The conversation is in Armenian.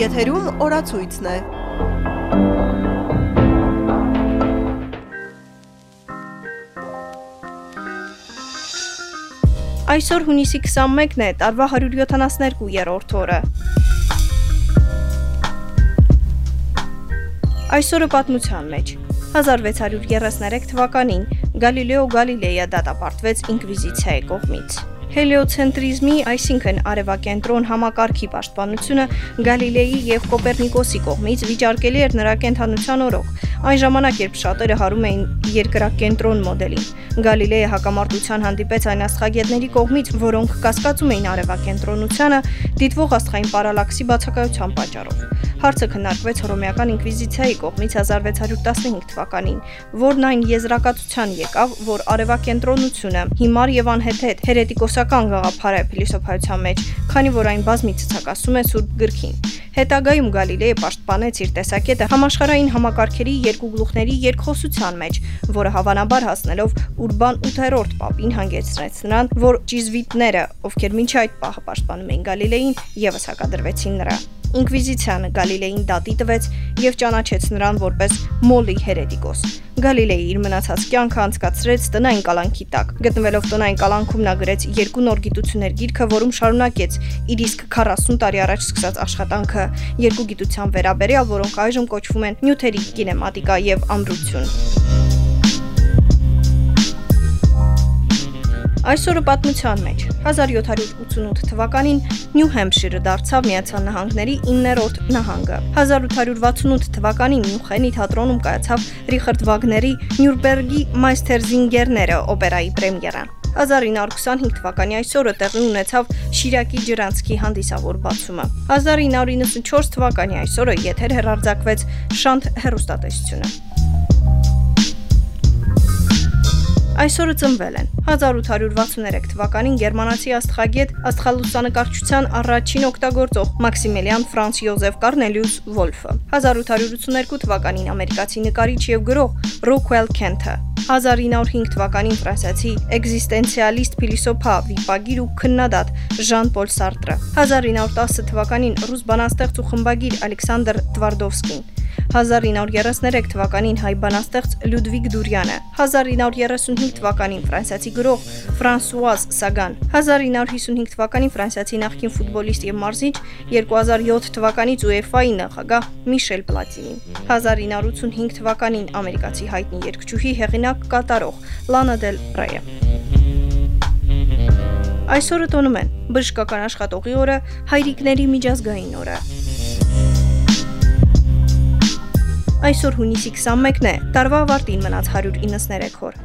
Եթերում օրացույցն է։ Այսօր հունիսի 21-ն է, տարվա 172-րդ օրը։ Այսօրը պատմության մեջ 1633 թվականին Գալիլեո Գալիլեյը դատապարտվեց ինկվիզիցիայի կողմից։ Հելիոցենտրիզմի, այսինքն արևակենտրոն համակարգի պաշտպանությունը Գալիլեի եւ Կոպեռնիկոսի կողմից վիճարկելի էր նրա կենթանության օրոք։ Այն ժամանակ, երբ շատերը հարում էին երկրակենտրոն մոդելին, Գալիլեյը հակամարտության հանդիպեց այն աստղագետների կողմից, որոնք կասկածում էին արևակենտրոնությանը դիտվող աստղային պարալաքսի բացակայության պատճառով։ Հարցը քննարկվեց Հռոմեական ինկվիզիցիայի կողմից 1615 թվականին, որն այն եզրակացության եկավ, որ արևակենտրոնությունը հիմար եւ անհեթեթ հերետիկոսական գաղափար է փիլիսոփայության մեջ, քանի որ այն բազմի ցցակասում է Սուրբ գրքին։ Հետագայում Գալիլեյը պաշտպանեց իր տեսակետը համաշխարհային համակարգերի երկու գլուխների երկխոսության մեջ, որը հավանաբար հասնելով Ուրբան 8-րդ պապին հանգեցրեց նրան, որ ճիզվիտները, ովքեր մինչ այդ պահը պաշտպանում էին Գալիլեին, եւս հակադրվեցին նրան։ Ինկվիզիցիանը Գալիլեին դատի տվեց եւ ճանաչեց նրան որպես մոլի հերետիկոս։ Գալիլեի իր մնացած կյանքը անցկացրեց տնային կալանքի տակ։ Գտնվելով տնային կալանքում նա գրեց երկու նոր գիտություններ գիրքը, որում շարունակեց իր իսկ 40 տարի առաջ սկսած աշխատանքը երկու գիտության վերաբերյալ, որոնք այժմ կոչվում են նյութերի կինեմատիկա եւ ամրություն։ Այսօրը պատմության մեջ 1788 թվականին Նյու Հեմփշիրը դարձավ Միացյալ Նահանգների 9-րդ նահանգը։ 1868 թվականին Մյունխենի թատրոնում կայացավ Ռիխարդ Վագների Նյուրբերգի Մայստերզինգերները օպերայի պրեմիերան։ 1925 թվականի այսօրը տեղի ունեցավ Շիրակի ջրանցքի հանդիսավոր բացումը։ 1994 թվականի այսօրը եթեր հերարձակվեց Շանթ հերոստատեսությունը։ Այսօրը ծնվել են 1863 թվականին գերմանացի աստղագետ աստղալուսանկարչության առաջին օգտագործող Մաքսիմիլիան Ֆրանց Յոզեֆ Կարնելիուս Վոլֆը 1882 թվականին ամերիկացի նկարիչ եւ գրող Ռոքվել Քենթը 1905 թվականին ֆրանսիացի էգզիստենցիալիստ փիլիսոփա, վիպագիր ու քննադատ Ժան-Պոլ Սարտրը 1910 թվականին ռուս բանաստեղծ ու խմբագիր Ալեքսանդր Տվարդովսկին 1933 թվականին հայ բանաստեղծ Լյուդվիգ Դուրյանը, 1935 թվականին ֆրանսիացի գրող Ֆրանսուազ Սագան, 1955 թվականին ֆրանսիացի նախկին ֆուտբոլիստ եւ մարզիչ, 2007 թվականից UEFA-ի նախագահ Միշել Պլատինին, 1985 թվականին ամերիկացի հայտնի երգչուհի հեղինակ կատարող Լանա Դել Ռեյը։ Այսօրը տոնում են բժշկական աշխատողի օրը, հայրիկների միջազգային օրը։ Այսօր հունիսի 21-ն է, տարվա ավարտին մնաց 193 օր։